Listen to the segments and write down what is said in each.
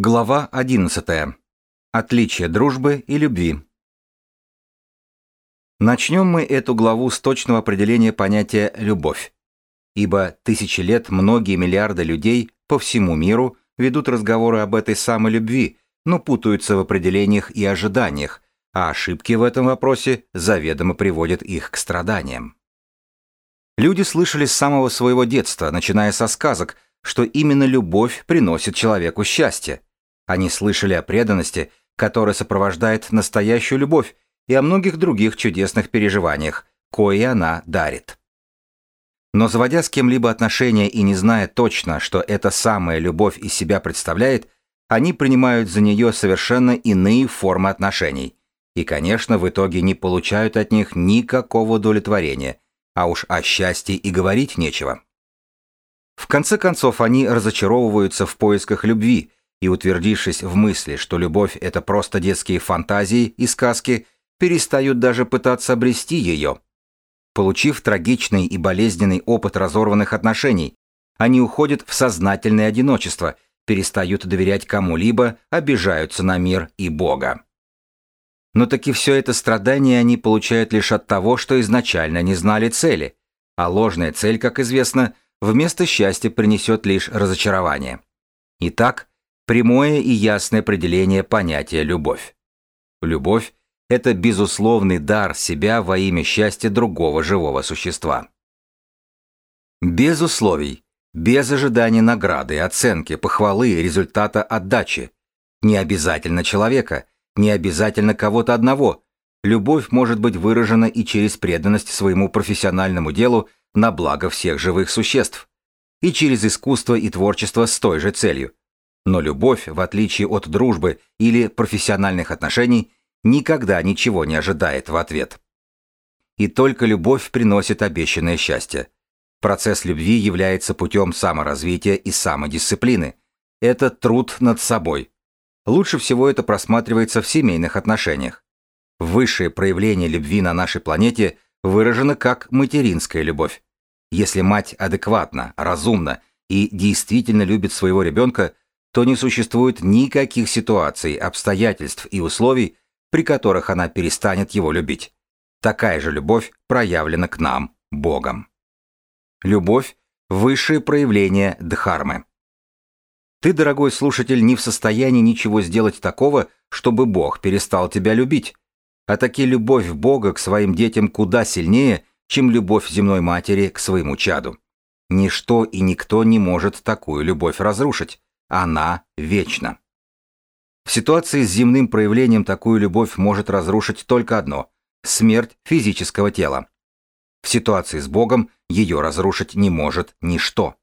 Глава 11. Отличие дружбы и любви. Начнем мы эту главу с точного определения понятия «любовь». Ибо тысячи лет многие миллиарды людей по всему миру ведут разговоры об этой самой любви, но путаются в определениях и ожиданиях, а ошибки в этом вопросе заведомо приводят их к страданиям. Люди слышали с самого своего детства, начиная со сказок – что именно любовь приносит человеку счастье. Они слышали о преданности, которая сопровождает настоящую любовь, и о многих других чудесных переживаниях, кои она дарит. Но заводя с кем-либо отношения и не зная точно, что эта самая любовь из себя представляет, они принимают за нее совершенно иные формы отношений. И, конечно, в итоге не получают от них никакого удовлетворения, а уж о счастье и говорить нечего. В конце концов, они разочаровываются в поисках любви и, утвердившись в мысли, что любовь – это просто детские фантазии и сказки, перестают даже пытаться обрести ее. Получив трагичный и болезненный опыт разорванных отношений, они уходят в сознательное одиночество, перестают доверять кому-либо, обижаются на мир и Бога. Но таки все это страдание они получают лишь от того, что изначально не знали цели, а ложная цель, как известно – вместо счастья принесет лишь разочарование. Итак, прямое и ясное определение понятия «любовь». Любовь – это безусловный дар себя во имя счастья другого живого существа. Без условий, без ожидания награды, оценки, похвалы, результата отдачи. Не обязательно человека, не обязательно кого-то одного. Любовь может быть выражена и через преданность своему профессиональному делу на благо всех живых существ, и через искусство и творчество с той же целью. Но любовь, в отличие от дружбы или профессиональных отношений, никогда ничего не ожидает в ответ. И только любовь приносит обещанное счастье. Процесс любви является путем саморазвития и самодисциплины. Это труд над собой. Лучше всего это просматривается в семейных отношениях. Высшее проявление любви на нашей планете выражено как материнская любовь. Если мать адекватна, разумна и действительно любит своего ребенка, то не существует никаких ситуаций, обстоятельств и условий, при которых она перестанет его любить. Такая же любовь проявлена к нам, Богом. Любовь – высшее проявление Дхармы. Ты, дорогой слушатель, не в состоянии ничего сделать такого, чтобы Бог перестал тебя любить. А таки любовь Бога к своим детям куда сильнее, чем любовь земной матери к своему чаду. Ничто и никто не может такую любовь разрушить. Она вечна. В ситуации с земным проявлением такую любовь может разрушить только одно – смерть физического тела. В ситуации с Богом ее разрушить не может ничто.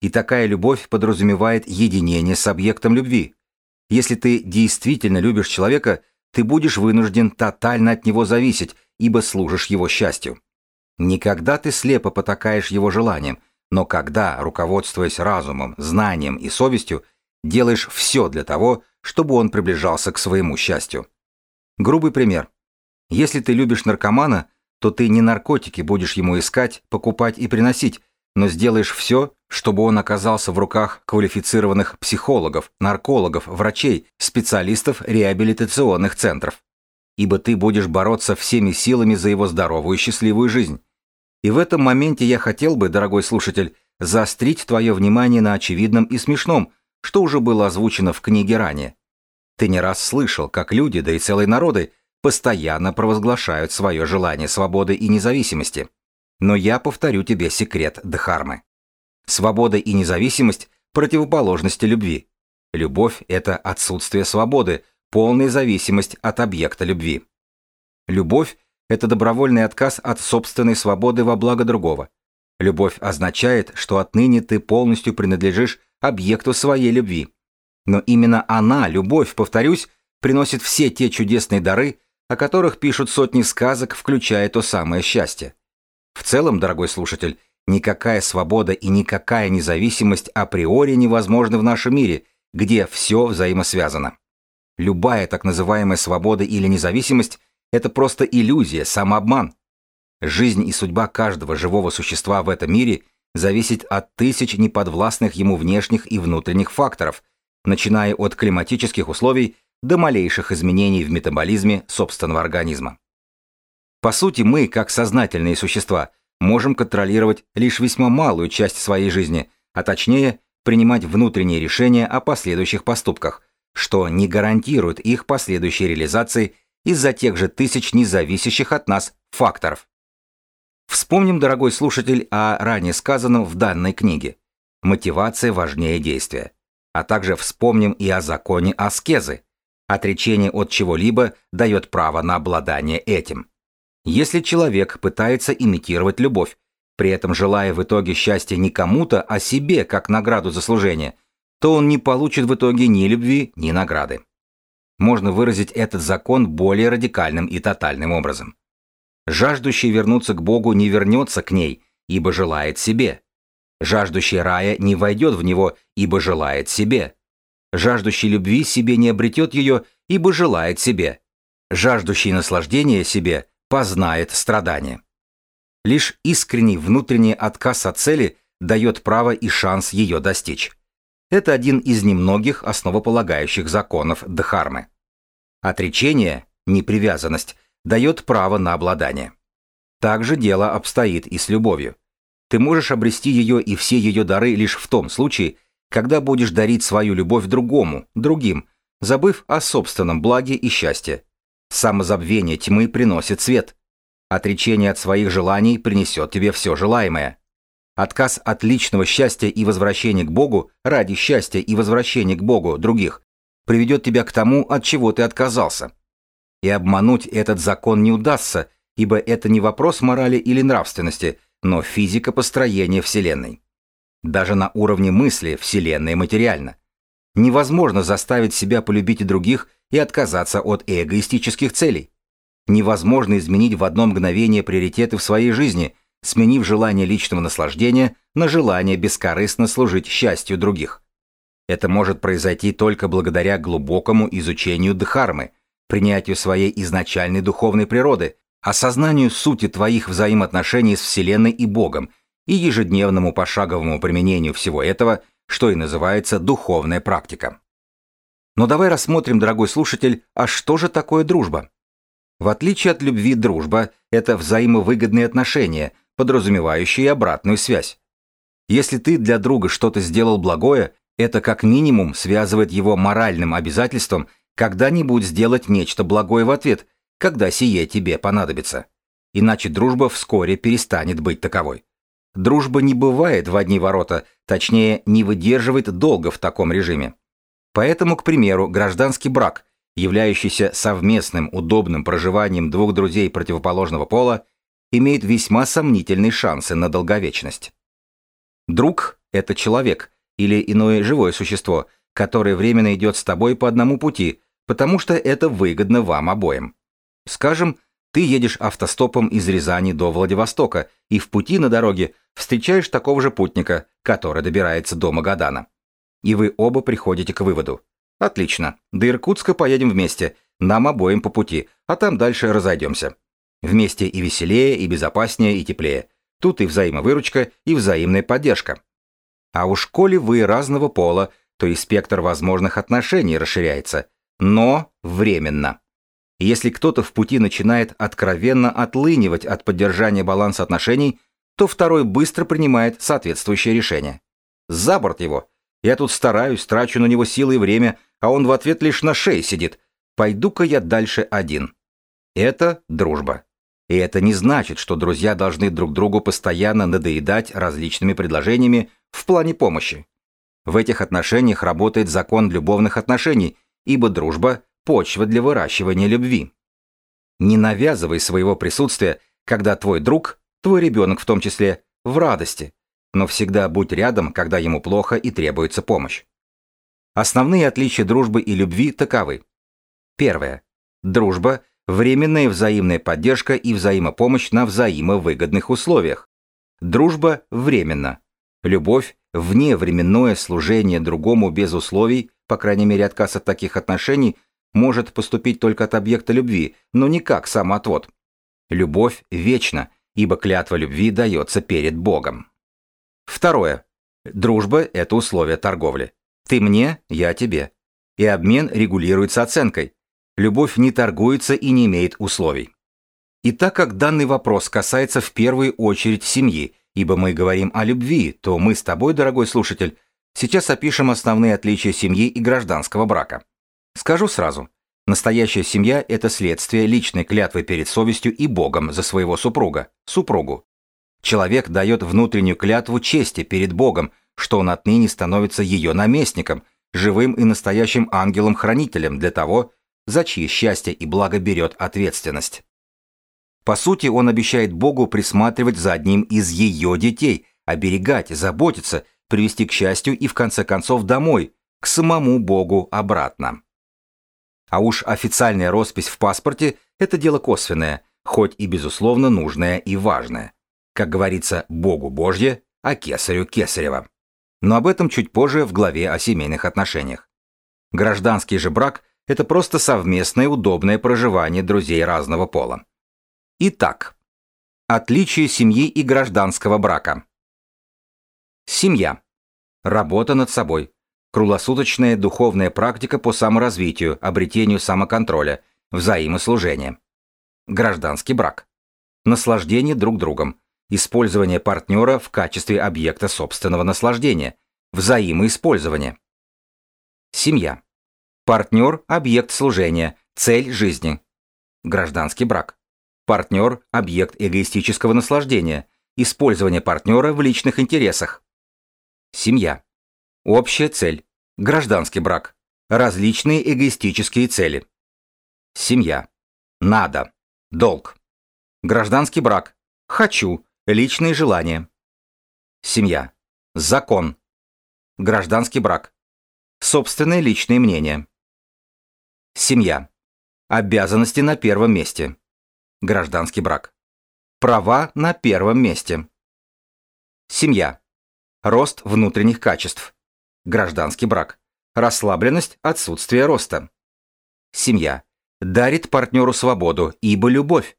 И такая любовь подразумевает единение с объектом любви. Если ты действительно любишь человека, ты будешь вынужден тотально от него зависеть, ибо служишь его счастью. Никогда ты слепо потакаешь его желаниям, но когда, руководствуясь разумом, знанием и совестью, делаешь все для того, чтобы он приближался к своему счастью. Грубый пример. Если ты любишь наркомана, то ты не наркотики будешь ему искать, покупать и приносить, но сделаешь все, чтобы он оказался в руках квалифицированных психологов, наркологов, врачей, специалистов реабилитационных центров ибо ты будешь бороться всеми силами за его здоровую и счастливую жизнь. И в этом моменте я хотел бы, дорогой слушатель, заострить твое внимание на очевидном и смешном, что уже было озвучено в книге ранее. Ты не раз слышал, как люди, да и целые народы, постоянно провозглашают свое желание свободы и независимости. Но я повторю тебе секрет Дхармы. Свобода и независимость – противоположности любви. Любовь – это отсутствие свободы, полная зависимость от объекта любви. Любовь – это добровольный отказ от собственной свободы во благо другого. Любовь означает, что отныне ты полностью принадлежишь объекту своей любви. Но именно она, любовь, повторюсь, приносит все те чудесные дары, о которых пишут сотни сказок, включая то самое счастье. В целом, дорогой слушатель, никакая свобода и никакая независимость априори невозможны в нашем мире, где все взаимосвязано. Любая так называемая свобода или независимость – это просто иллюзия, самообман. Жизнь и судьба каждого живого существа в этом мире зависит от тысяч неподвластных ему внешних и внутренних факторов, начиная от климатических условий до малейших изменений в метаболизме собственного организма. По сути, мы, как сознательные существа, можем контролировать лишь весьма малую часть своей жизни, а точнее, принимать внутренние решения о последующих поступках, что не гарантирует их последующей реализации из-за тех же тысяч независящих от нас факторов. Вспомним, дорогой слушатель, о ранее сказанном в данной книге. Мотивация важнее действия. А также вспомним и о законе аскезы. Отречение от чего-либо дает право на обладание этим. Если человек пытается имитировать любовь, при этом желая в итоге счастья не кому-то, а себе как награду за служение, то он не получит в итоге ни любви, ни награды. Можно выразить этот закон более радикальным и тотальным образом. Жаждущий вернуться к Богу не вернется к ней, ибо желает себе. Жаждущий рая не войдет в него, ибо желает себе. Жаждущий любви себе не обретет ее, ибо желает себе. Жаждущий наслаждения себе познает страдания. Лишь искренний внутренний отказ от цели дает право и шанс ее достичь. Это один из немногих основополагающих законов Дхармы. Отречение, непривязанность, дает право на обладание. Так же дело обстоит и с любовью. Ты можешь обрести ее и все ее дары лишь в том случае, когда будешь дарить свою любовь другому, другим, забыв о собственном благе и счастье. Самозабвение тьмы приносит свет. Отречение от своих желаний принесет тебе все желаемое. Отказ от личного счастья и возвращение к Богу ради счастья и возвращения к Богу других приведет тебя к тому, от чего ты отказался. И обмануть этот закон не удастся, ибо это не вопрос морали или нравственности, но физика построения Вселенной. Даже на уровне мысли Вселенная материальна. Невозможно заставить себя полюбить других и отказаться от эгоистических целей. Невозможно изменить в одно мгновение приоритеты в своей жизни, сменив желание личного наслаждения на желание бескорыстно служить счастью других. Это может произойти только благодаря глубокому изучению Дхармы – принятию своей изначальной духовной природы, осознанию сути твоих взаимоотношений с Вселенной и Богом и ежедневному пошаговому применению всего этого, что и называется духовная практика. Но давай рассмотрим, дорогой слушатель, а что же такое дружба? В отличие от любви, дружба – это взаимовыгодные отношения, подразумевающие обратную связь. Если ты для друга что-то сделал благое, это как минимум связывает его моральным обязательством когда-нибудь сделать нечто благое в ответ, когда сие тебе понадобится. Иначе дружба вскоре перестанет быть таковой. Дружба не бывает в одни ворота, точнее, не выдерживает долго в таком режиме. Поэтому, к примеру, гражданский брак, являющийся совместным удобным проживанием двух друзей противоположного пола, имеет весьма сомнительные шансы на долговечность. Друг – это человек или иное живое существо – который временно идет с тобой по одному пути, потому что это выгодно вам обоим. Скажем, ты едешь автостопом из Рязани до Владивостока и в пути на дороге встречаешь такого же путника, который добирается до Магадана. И вы оба приходите к выводу. Отлично, до Иркутска поедем вместе, нам обоим по пути, а там дальше разойдемся. Вместе и веселее, и безопаснее, и теплее. Тут и взаимовыручка, и взаимная поддержка. А уж коли вы разного пола, то и спектр возможных отношений расширяется, но временно. Если кто-то в пути начинает откровенно отлынивать от поддержания баланса отношений, то второй быстро принимает соответствующее решение. За борт его. Я тут стараюсь, трачу на него силы и время, а он в ответ лишь на шее сидит. Пойду-ка я дальше один. Это дружба. И это не значит, что друзья должны друг другу постоянно надоедать различными предложениями в плане помощи. В этих отношениях работает закон любовных отношений, ибо дружба – почва для выращивания любви. Не навязывай своего присутствия, когда твой друг, твой ребенок в том числе, в радости, но всегда будь рядом, когда ему плохо и требуется помощь. Основные отличия дружбы и любви таковы. Первое. Дружба – временная взаимная поддержка и взаимопомощь на взаимовыгодных условиях. Дружба – временно. Любовь вневременное служение другому без условий, по крайней мере отказ от таких отношений, может поступить только от объекта любви, но не как самоотвод. Любовь вечна, ибо клятва любви дается перед Богом. Второе. Дружба – это условие торговли. Ты мне, я тебе. И обмен регулируется оценкой. Любовь не торгуется и не имеет условий. И так как данный вопрос касается в первую очередь семьи, ибо мы говорим о любви, то мы с тобой, дорогой слушатель, сейчас опишем основные отличия семьи и гражданского брака. Скажу сразу, настоящая семья – это следствие личной клятвы перед совестью и Богом за своего супруга, супругу. Человек дает внутреннюю клятву чести перед Богом, что он отныне становится ее наместником, живым и настоящим ангелом-хранителем для того, за чьи счастье и благо берет ответственность. По сути, он обещает Богу присматривать за одним из ее детей, оберегать, заботиться, привести к счастью и в конце концов домой, к самому Богу обратно. А уж официальная роспись в паспорте – это дело косвенное, хоть и безусловно нужное и важное. Как говорится, Богу Божье, а кесарю Кесарева. Но об этом чуть позже в главе о семейных отношениях. Гражданский же брак – это просто совместное удобное проживание друзей разного пола. Итак, отличие семьи и гражданского брака. Семья. Работа над собой. Круглосуточная духовная практика по саморазвитию, обретению самоконтроля, взаимослужение. Гражданский брак. Наслаждение друг другом. Использование партнера в качестве объекта собственного наслаждения. Взаимоиспользование. Семья. Партнер – объект служения, цель жизни. Гражданский брак Партнер – объект эгоистического наслаждения. Использование партнера в личных интересах. Семья. Общая цель. Гражданский брак. Различные эгоистические цели. Семья. Надо. Долг. Гражданский брак. Хочу. Личные желания. Семья. Закон. Гражданский брак. Собственное личное мнение. Семья. Обязанности на первом месте. Гражданский брак. Права на первом месте. Семья. Рост внутренних качеств. Гражданский брак. Расслабленность, отсутствие роста. Семья. Дарит партнеру свободу, ибо любовь.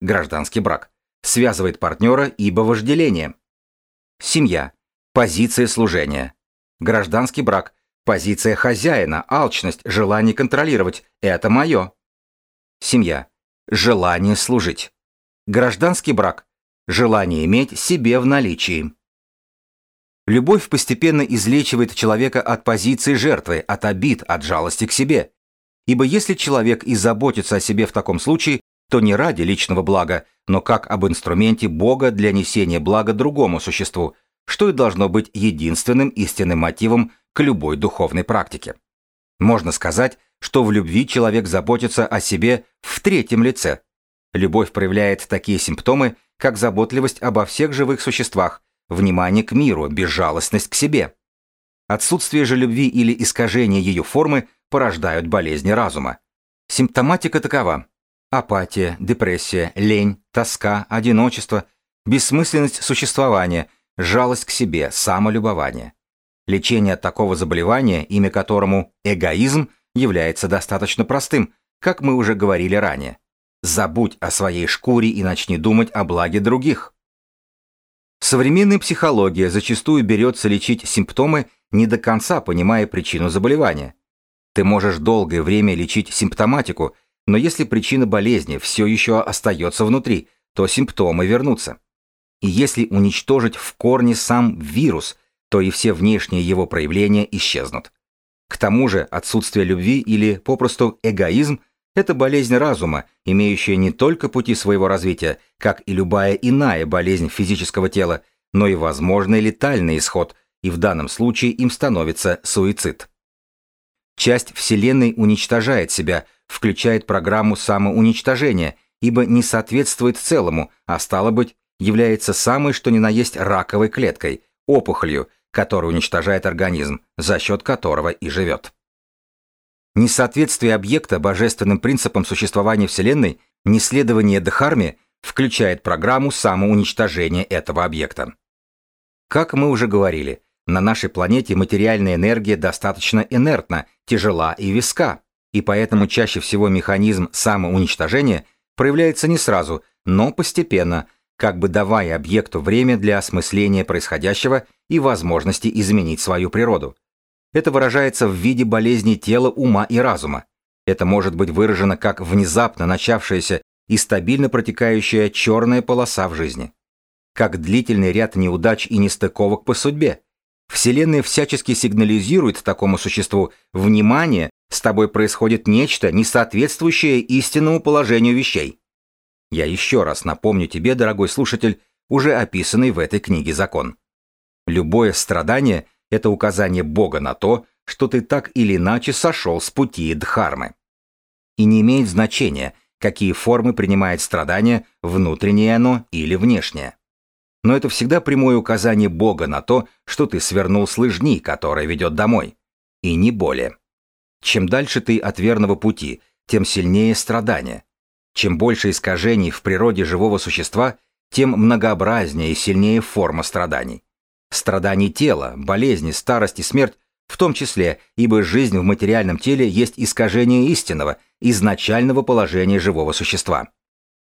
Гражданский брак. Связывает партнера, ибо вожделение. Семья. Позиция служения. Гражданский брак. Позиция хозяина, алчность, желание контролировать. Это мое. Семья Желание служить. Гражданский брак. Желание иметь себе в наличии. Любовь постепенно излечивает человека от позиции жертвы, от обид, от жалости к себе. Ибо если человек и заботится о себе в таком случае, то не ради личного блага, но как об инструменте Бога для несения блага другому существу, что и должно быть единственным истинным мотивом к любой духовной практике. Можно сказать, что в любви человек заботится о себе в третьем лице. Любовь проявляет такие симптомы, как заботливость обо всех живых существах, внимание к миру, безжалостность к себе. Отсутствие же любви или искажение ее формы порождают болезни разума. Симптоматика такова. Апатия, депрессия, лень, тоска, одиночество, бессмысленность существования, жалость к себе, самолюбование. Лечение от такого заболевания, имя которому эгоизм, является достаточно простым, как мы уже говорили ранее. Забудь о своей шкуре и начни думать о благе других. Современная психология зачастую берется лечить симптомы, не до конца понимая причину заболевания. Ты можешь долгое время лечить симптоматику, но если причина болезни все еще остается внутри, то симптомы вернутся. И если уничтожить в корне сам вирус, то и все внешние его проявления исчезнут. К тому же отсутствие любви или попросту эгоизм – это болезнь разума, имеющая не только пути своего развития, как и любая иная болезнь физического тела, но и возможный летальный исход, и в данном случае им становится суицид. Часть Вселенной уничтожает себя, включает программу самоуничтожения, ибо не соответствует целому, а стало быть, является самой что ни на есть раковой клеткой, опухолью, который уничтожает организм, за счет которого и живет. Несоответствие объекта божественным принципам существования Вселенной, неследование Дхарме, включает программу самоуничтожения этого объекта. Как мы уже говорили, на нашей планете материальная энергия достаточно инертна, тяжела и виска, и поэтому чаще всего механизм самоуничтожения проявляется не сразу, но постепенно – как бы давая объекту время для осмысления происходящего и возможности изменить свою природу. Это выражается в виде болезни тела, ума и разума. Это может быть выражено как внезапно начавшаяся и стабильно протекающая черная полоса в жизни. Как длительный ряд неудач и нестыковок по судьбе. Вселенная всячески сигнализирует такому существу «Внимание! С тобой происходит нечто, не соответствующее истинному положению вещей». Я еще раз напомню тебе, дорогой слушатель, уже описанный в этой книге закон. Любое страдание – это указание Бога на то, что ты так или иначе сошел с пути Дхармы. И не имеет значения, какие формы принимает страдание, внутреннее оно или внешнее. Но это всегда прямое указание Бога на то, что ты свернул с лыжни, которая ведет домой. И не более. Чем дальше ты от верного пути, тем сильнее страдание. Чем больше искажений в природе живого существа, тем многообразнее и сильнее форма страданий. Страданий тела, болезни, старость и смерть в том числе, ибо жизнь в материальном теле есть искажение истинного, изначального положения живого существа.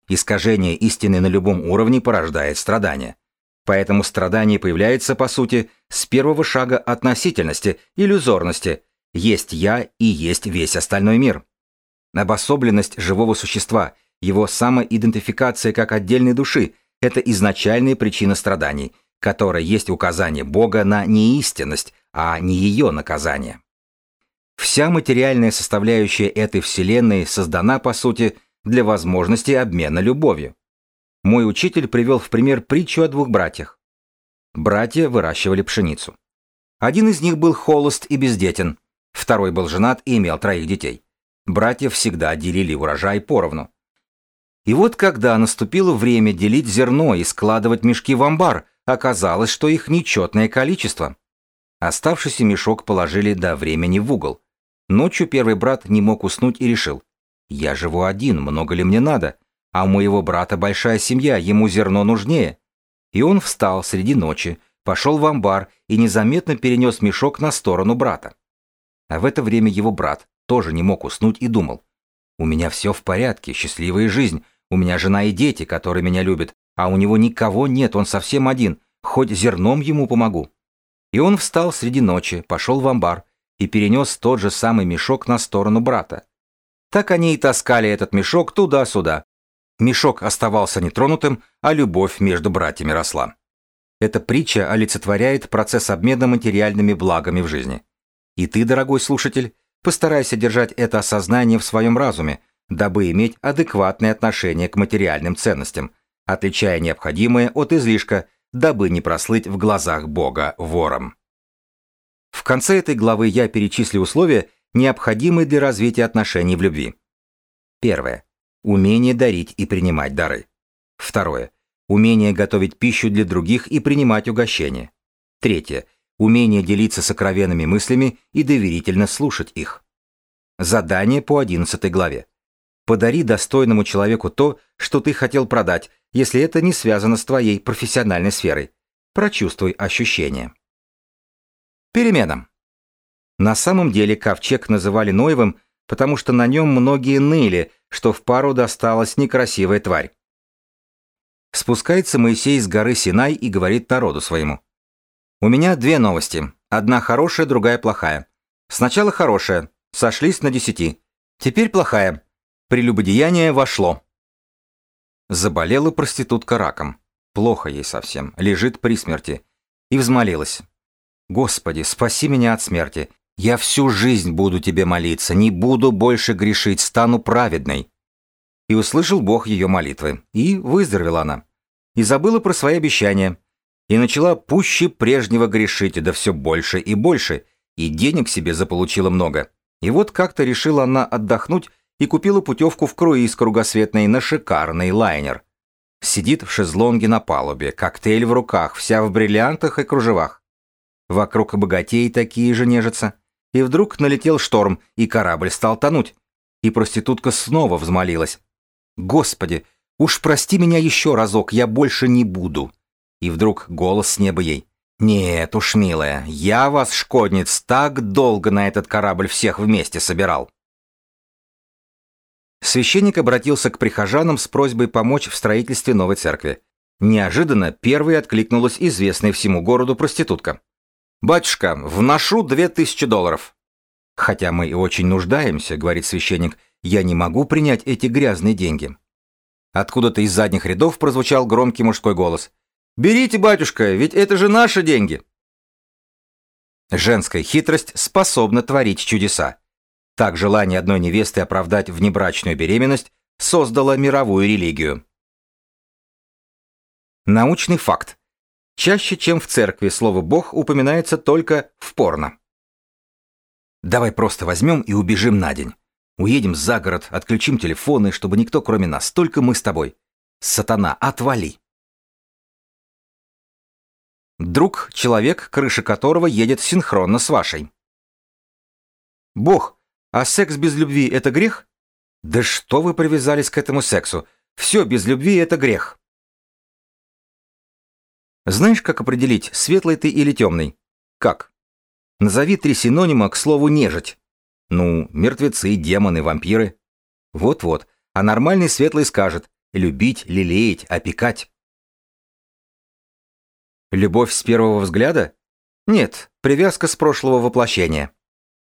Искажение истины на любом уровне порождает страдания. Поэтому страдание появляется, по сути, с первого шага относительности, иллюзорности. Есть я и есть весь остальной мир. Обособленность живого существа, его самоидентификация как отдельной души – это изначальная причина страданий, которая есть указание Бога на неистинность, а не ее наказание. Вся материальная составляющая этой Вселенной создана, по сути, для возможности обмена любовью. Мой учитель привел в пример притчу о двух братьях. Братья выращивали пшеницу. Один из них был холост и бездетен, второй был женат и имел троих детей. Братья всегда делили урожай поровну. И вот когда наступило время делить зерно и складывать мешки в амбар, оказалось, что их нечетное количество. Оставшийся мешок положили до времени в угол. Ночью первый брат не мог уснуть и решил. «Я живу один, много ли мне надо? А у моего брата большая семья, ему зерно нужнее». И он встал среди ночи, пошел в амбар и незаметно перенес мешок на сторону брата. А в это время его брат тоже не мог уснуть и думал. «У меня все в порядке, счастливая жизнь, у меня жена и дети, которые меня любят, а у него никого нет, он совсем один, хоть зерном ему помогу». И он встал среди ночи, пошел в амбар и перенес тот же самый мешок на сторону брата. Так они и таскали этот мешок туда-сюда. Мешок оставался нетронутым, а любовь между братьями росла. Эта притча олицетворяет процесс обмена материальными благами в жизни. И ты, дорогой слушатель, постарайся держать это осознание в своем разуме, дабы иметь адекватное отношение к материальным ценностям, отличая необходимое от излишка, дабы не прослыть в глазах Бога вором. В конце этой главы я перечислю условия, необходимые для развития отношений в любви. Первое. Умение дарить и принимать дары. Второе. Умение готовить пищу для других и принимать угощения. Третье. Умение делиться сокровенными мыслями и доверительно слушать их. Задание по 11 главе. Подари достойному человеку то, что ты хотел продать, если это не связано с твоей профессиональной сферой. Прочувствуй ощущения. Перемена. На самом деле ковчег называли Ноевым, потому что на нем многие ныли, что в пару досталась некрасивая тварь. Спускается Моисей с горы Синай и говорит народу своему. «У меня две новости. Одна хорошая, другая плохая. Сначала хорошая. Сошлись на десяти. Теперь плохая. Прелюбодеяние вошло. Заболела проститутка раком. Плохо ей совсем, лежит при смерти. И взмолилась. «Господи, спаси меня от смерти. Я всю жизнь буду тебе молиться, не буду больше грешить, стану праведной». И услышал Бог ее молитвы, и выздоровела она. И забыла про свои обещания. И начала пуще прежнего грешить, да все больше и больше, и денег себе заполучила много. И вот как-то решила она отдохнуть и купила путевку в круиз кругосветный на шикарный лайнер. Сидит в шезлонге на палубе, коктейль в руках, вся в бриллиантах и кружевах. Вокруг богатеи такие же нежатся. И вдруг налетел шторм, и корабль стал тонуть. И проститутка снова взмолилась. «Господи, уж прости меня еще разок, я больше не буду». И вдруг голос с неба ей. «Нет уж, милая, я вас, шкодниц, так долго на этот корабль всех вместе собирал». Священник обратился к прихожанам с просьбой помочь в строительстве новой церкви. Неожиданно первой откликнулась известная всему городу проститутка. «Батюшка, вношу две тысячи долларов». «Хотя мы и очень нуждаемся», — говорит священник, — «я не могу принять эти грязные деньги». Откуда-то из задних рядов прозвучал громкий мужской голос. «Берите, батюшка, ведь это же наши деньги!» Женская хитрость способна творить чудеса. Так желание одной невесты оправдать внебрачную беременность создало мировую религию. Научный факт. Чаще, чем в церкви, слово «бог» упоминается только в порно. Давай просто возьмем и убежим на день. Уедем за город, отключим телефоны, чтобы никто кроме нас, только мы с тобой. Сатана, отвали. Друг – человек, крыша которого едет синхронно с вашей. Бог, а секс без любви – это грех? Да что вы привязались к этому сексу? Все без любви – это грех. Знаешь, как определить, светлый ты или темный? Как? Назови три синонима к слову «нежить». Ну, мертвецы, демоны, вампиры. Вот-вот, а нормальный светлый скажет «любить, лелеять, опекать». Любовь с первого взгляда? Нет, привязка с прошлого воплощения.